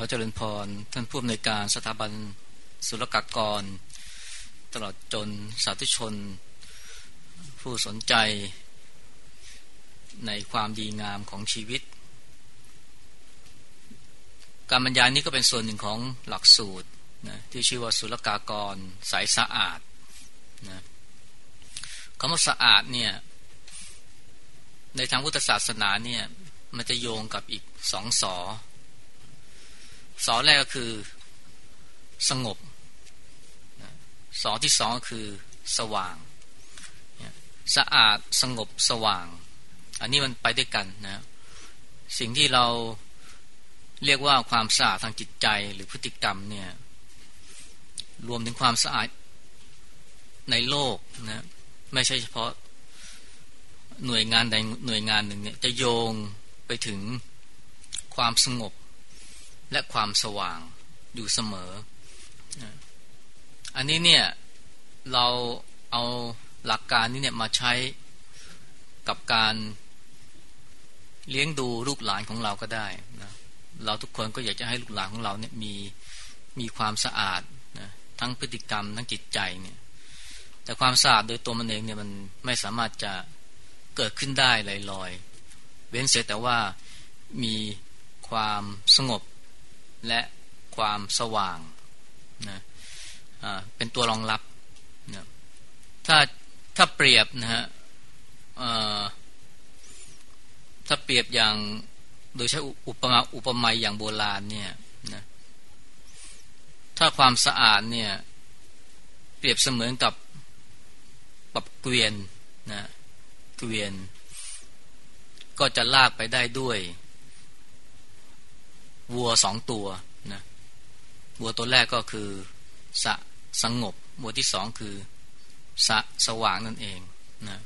ขอเจริญพร ท่านผู้อำนวยการสถาบันศุลกากร ตลอดจนสาธุชน ผู้สนใจ ในความดีงามของชีวิต การบรรยายนี้ก็เป็นส่วนหนึ่งของหลักสูตรนะที่ชื่อว่าศุลกากรสายสะอาดนะคำว่าสะอาดเนี่ยในทางพุทธศาสนาเนี่ยมันจะโยงกับอีกสองสอ สอแรกก็คือสงบ สอที่สองก็คือสว่าง สะอาดสงบสว่าง อันนี้มันไปด้วยกันนะสิ่งที่เราเรียกว่าความสะอาดทางจิตใจหรือพฤติกรรมเนี่ยรวมถึงความสะอาดในโลกนะไม่ใช่เฉพาะหน่วยงานใดหน่วยงานหนึ่งเนี่ยจะโยงไปถึงความสงบ และความสว่างอยู่เสมอ อันนี้เนี่ยเราเอาหลักการนี้เนี่ยมาใช้กับการเลี้ยงดูลูกหลานของเราก็ได้นะเราทุกคนก็อยากจะให้ลูกหลานของเราเนี่ยมีมีความสะอาดนะทั้งพฤติกรรมทั้งจิตใจเนี่ยแต่ความสะอาดโดยตัวมันเองเนี่ยมันไม่สามารถจะเกิดขึ้นได้ลอยๆเว้นเสียแต่ว่ามีความสงบ และความสว่างนะเป็นตัวรองรับนะถ้าถ้าเปรียบนะฮะถ้าเปรียบอย่างโดยใช้อุปมาอุปไมยอย่างโบราณเนี่ยนะถ้าความสะอาดเนี่ยเปรียบเสมือนกับปับเกวียนนะเกวียน ก็จะลากไปได้ด้วย วัวสองตัวนะวัวตัวแรกก็คือสะสงบ วัวที่สองคือสะสว่างนั่นเองนะ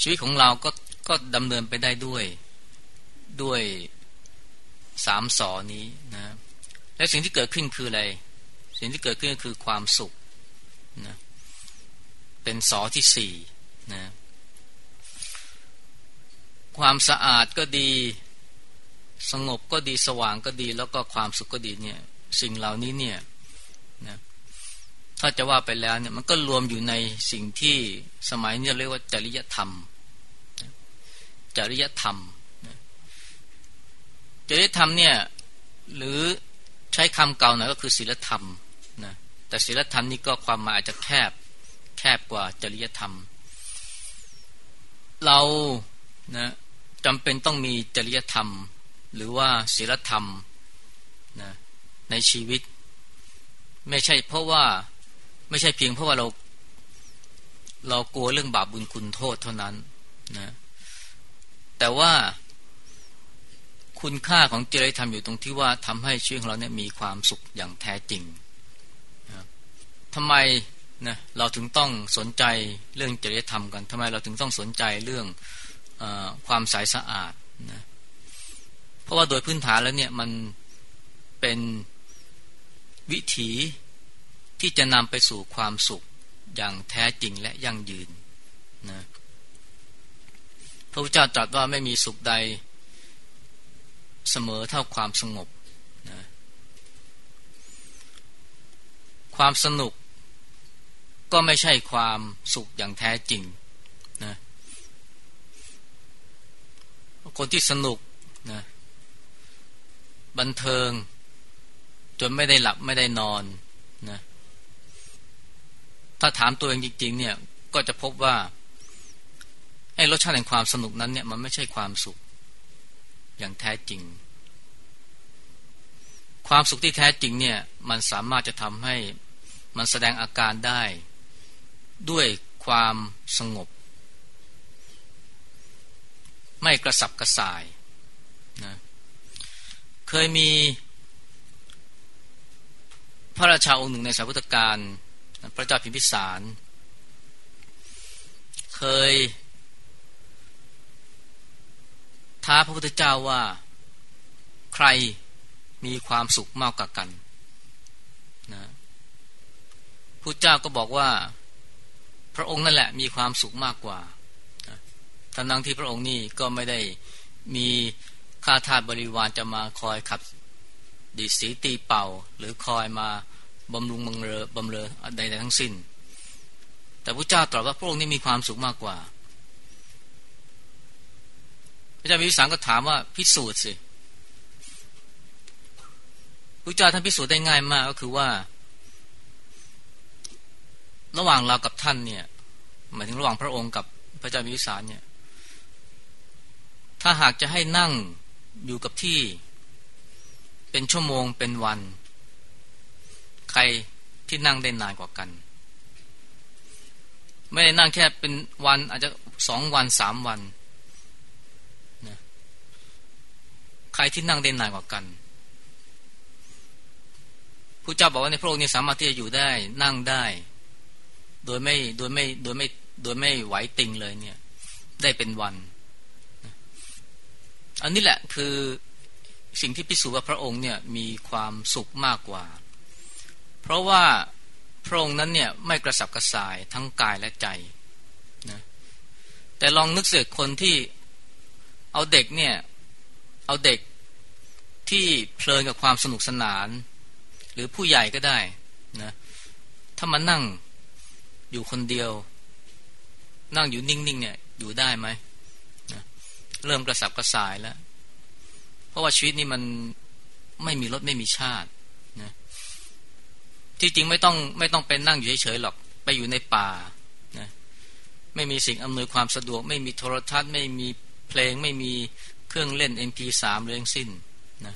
ชีวิตของเราก็ก็ดำเนินไปได้ด้วยด้วยสามสอนี้นะและสิ่งที่เกิดขึ้นคืออะไร สิ่งที่เกิดขึ้นก็คือความสุขนะเป็นสอที่สี่นะความสะอาดก็ดี สงบก็ดีสว่างก็ดี แล้วก็ความสุขก็ดีเนี่ยสิ่งเหล่านี้เนี่ยนะถ้าจะว่าไปแล้วเนี่ยมันก็รวมอยู่ในสิ่งที่สมัยนี้เรียกว่าจริยธรรม จริยธรรม จริยธรรมเนี่ยหรือใช้คำเก่าหน่อยก็คือศีลธรรมนะแต่ศีลธรรมนี่ก็ความหมายอาจจะแคบแคบกว่าจริยธรรม เรานะจำเป็นต้องมีจริยธรรม หรือว่าศีลธรรมนะในชีวิต ไม่ใช่เพราะว่าไม่ใช่เพียงเพราะว่าเรา เรากลัวเรื่องบาปบุญคุณโทษเท่านั้นนะแต่ว่าคุณค่าของจริยธรรมอยู่ตรงที่ว่าทำให้ชีวิตของเราเนี่ยมีความสุขอย่างแท้จริงนะทำไมนะเราถึงต้องสนใจเรื่องจริยธรรมกันทำไมเราถึงต้องสนใจเรื่องอความใสสะอาดนะ เพราะว่าโดยพื้นฐานแล้วเนี่ยมันเป็นวิถีที่จะนำไปสู่ความสุขอย่างแท้จริงและยั่งยืนนะพระพุทธเจ้าตรัสว่าไม่มีสุขใดเสมอเท่าความสงบนะความสนุกก็ไม่ใช่ความสุขอย่างแท้จริงนะคนที่สนุกนะ บันเทิง จนไม่ได้หลับไม่ได้นอนนะถ้าถามตัวเองจริง ๆ เนี่ยก็จะพบว่าไอ้รสชาติแห่งความสนุกนั้นเนี่ยมันไม่ใช่ความสุข อย่างแท้จริง ความสุขที่แท้จริงเนี่ยมันสามารถจะทำให้มันแสดงอาการได้ ด้วยความสงบ ไม่กระสับกระส่ายนะ เคยมี พระราชาองค์หนึ่งในสายพุทธการ พระเจ้าพิมพิสาร เคย ท้าพระพุทธเจ้าว่าใครมีความสุขมากกว่ากันนะพระเจ้าก็บอกว่า พระองค์นั่นแหละมีความสุขมากกว่าทั้งนั้นที่พระองค์นี่ก็ไม่ได้มี ข้าทาสบริวารจะมาคอยขับดีสีตีเป่า หรือคอยมาบำรุงบังเรอบำเรอใดๆทั้งสิ้น แต่พระเจ้าตรัสว่าพระองค์นี้มีความสุขมากกว่า พระเจ้าวิสารก็ถามว่าพิสูจน์สิพระเจ้าท่านพิสูจน์ได้ง่ายมากก็คือว่า ระหว่างเรากับท่านเนี่ยหมายถึงระหว่างพระองค์กับพระเจ้าวิสารเนี่ย ถ้าหากจะให้นั่ง อยู่กับที่ เป็นชั่วโมงเป็นวัน ใครที่นั่งได้นานกว่ากัน ไม่ได้นั่งแค่เป็นวันอาจจะสองวันสามวันนะใครที่นั่งได้นานกว่ากันผู้เจ้าบอกว่าในพระองค์นี้สามารถที่จะอยู่ได้นั่งได้ โดยไม่โดยไม่โดยไม่โดยไม่ไหวติงเลยเนี่ย ได้เป็นวัน อันนี้แหละคือสิ่งที่พิสูจน์ว่าพระองค์เนี่ยมีความสุขมากกว่า เพราะว่าพระองค์นั้นเนี่ยไม่กระสับกระส่ายทั้งกายและใจนะแต่ลองนึกเสียคนที่เอาเด็กเนี่ยเอาเด็กที่เพลินกับความสนุกสนาน หรือผู้ใหญ่ก็ได้นะถ้ามานั่งอยู่คนเดียว นั่งอยู่นิ่งๆเนี่ยอยู่ได้ไหม เริ่มกระสับกระส่ายแล้ว เพราะว่าชีวิตนี้มันไม่มีรถไม่มีชาตินะที่จริงไม่ต้องไม่ต้องเป็นนั่งอยู่เฉยๆหรอกไปอยู่ในป่านะไม่มีสิ่งอำนวยความสะดวก ไม่มีโทรทัศน์ไม่มีเพลงไม่มีเครื่องเล่น MP3 เลยทั้งสิ้นนะ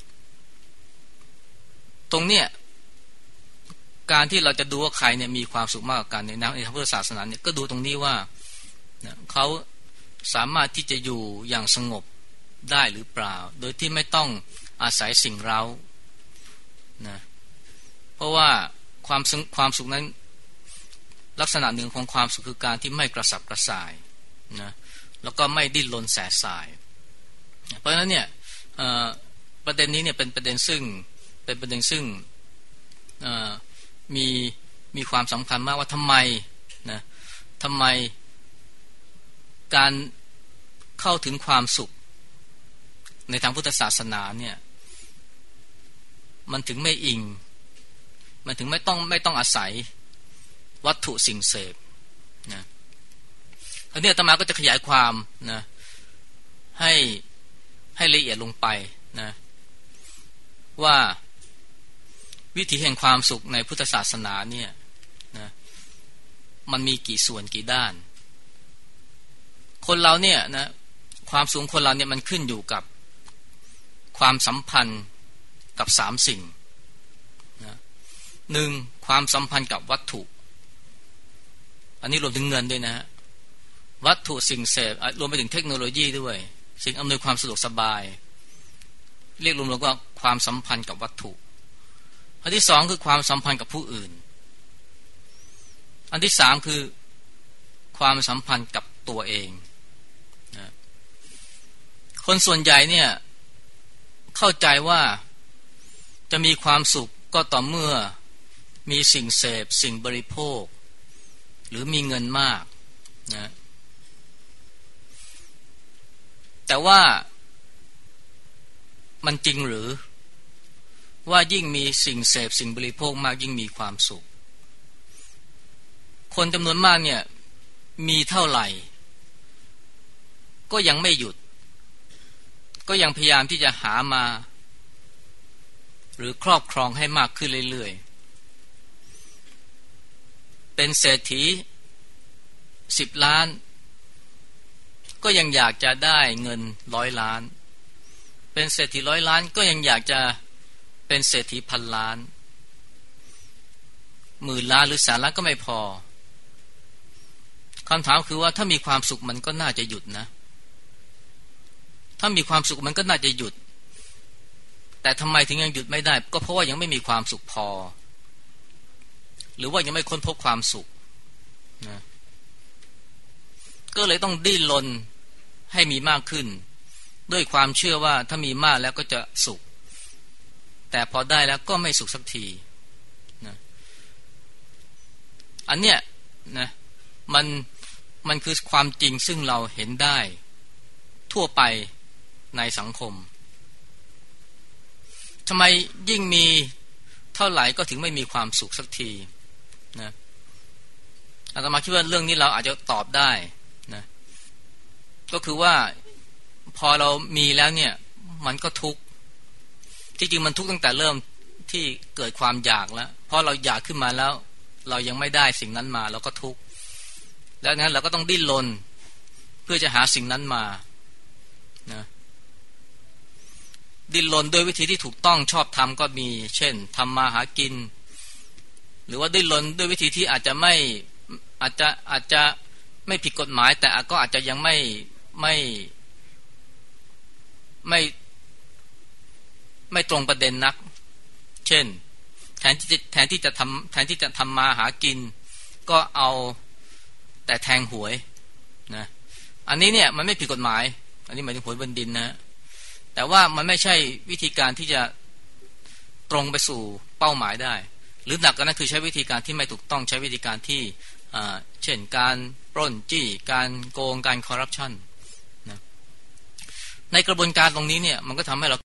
ตรงเนี้ยการที่เราจะดูว่าใครเนี่ยมีความสุขมากกว่ากันในในทางพุทธศาสนาเนี่ยก็ดูตรงนี้ว่านะเขา สามารถที่จะอยู่อย่างสงบได้หรือเปล่า โดยที่ไม่ต้องอาศัยสิ่งเรานะเพราะว่าความความสุขนั้นลักษณะหนึ่งของความสุขคือการที่ไม่กระสับกระส่ายนะแล้วก็ไม่ดิ้นรนแสสาย เพราะฉะนั้นเนี่ยประเด็นนี้เนี่ยเป็นประเด็นซึ่งเป็นประเด็นซึ่งมีมีความสำคัญมากว่าทำไมนะทำไม การเข้าถึงความสุข ในทางพุทธศาสนาเนี่ยมันถึงไม่อิง มันถึงไม่ต้องไม่ต้องอาศัยวัตถุสิ่งเสพนะทีนี้ธรรมาก็จะขยายความนะให้ให้ละเอียดลงไปนะว่าวิธีแห่งความสุขในพุทธศาสนาเนี่ยนะมันมีกี่ส่วนกี่ด้าน คนเราเนี่ยนะความสูงคนเราเนี่ยมันขึ้นอยู่กับความสัมพันธ์กับสามสิ่งนะหนึ่งความสัมพันธ์กับวัตถุ อันนี้รวมถึงเงินด้วยนะวัตถุสิ่งเสพรวมไปถึงเทคโนโลยีด้วย สิ่งอำนวยความสะดวกสบาย เรียกรวมๆว่าความสัมพันธ์กับวัตถุ อันที่สองคือความสัมพันธ์กับผู้อื่น อันที่สามคือความสัมพันธ์กับตัวเอง คนส่วนใหญ่เนี่ย เข้าใจว่าจะมีความสุขก็ต่อเมื่อมีสิ่งเสพสิ่งบริโภค หรือมีเงินมากนะแต่ว่ามันจริงหรือว่ายิ่งมีสิ่งเสพสิ่งบริโภคมากยิ่งมีความสุข คนจำนวนมากเนี่ยมีเท่าไหร่ ก็ยังไม่หยุด ก็ยังพยายามที่จะหามา หรือครอบครองให้มากขึ้นเรื่อยๆ เป็นเศรษฐีสิบล้าน ก็ยังอยากจะได้เงินร้อยล้าน เป็นเศรษฐีร้อยล้านก็ยังอยากจะเป็นเศรษฐีพันล้านหมื่นล้านหรือแสนล้านก็ไม่พอคำถามคือว่าถ้ามีความสุขมันก็น่าจะหยุดนะ ถ้ามีความสุขมันก็น่าจะหยุด แต่ทำไมถึงยังหยุดไม่ได้ ก็เพราะว่ายังไม่มีความสุขพอ หรือว่ายังไม่ค้นพบความสุขนะก็เลยต้องดิ้นรนให้มีมากขึ้น ด้วยความเชื่อว่าถ้ามีมากแล้วก็จะสุข แต่พอได้แล้วก็ไม่สุขสักทีนะอันเนี้ยนะมันมันคือความจริงซึ่งเราเห็นได้ทั่วไป ในสังคมทำไมยิ่งมีเท่าไหร่ก็ถึงไม่มีความสุขสักทีนะอาตมาคิดว่าเรื่องนี้เราอาจจะตอบได้นะก็คือว่าพอเรามีแล้วเนี่ยมันก็ทุกข์ที่จริงมันทุกข์ตั้งแต่เริ่มที่เกิดความอยากแล้วเพอเราอยากขึ้นมาแล้ว เรายังไม่ได้สิ่งนั้นมาเราก็ทุกข์แล้วงั้นเราก็ต้องดิ้นรนเพื่อจะหาสิ่งนั้นมานะ ดิ้นรนด้วยวิธีที่ถูกต้องชอบทำก็มี เช่นทำมาหากิน หรือว่าดิ้นรนด้วยวิธีที่อาจจะไม่อาจจะอาจจะไม่ผิดกฎหมาย แต่ก็อาจจะยังไม่ไม่ไม่ไม่ตรงประเด็นนัก เช่น แทนที่จะแทนที่จะทำแทนที่จะทำมาหากิน ก็เอาแต่แทงหวยนะอันนี้เนี่ยมันไม่ผิดกฎหมาย อันนี้หมายถึงหวยบนดินนะ แต่ว่ามันไม่ใช่วิธีการที่จะตรงไปสู่เป้าหมายได้ หรือหนักกว่านั้นคือใช้วิธีการที่ไม่ถูกต้องใช้วิธีการที่เช่นการปล้นจี้การโกงการคอร์รัปชันนะในกระบวนการตรงนี้เนี่ยมันก็ทำให้เรา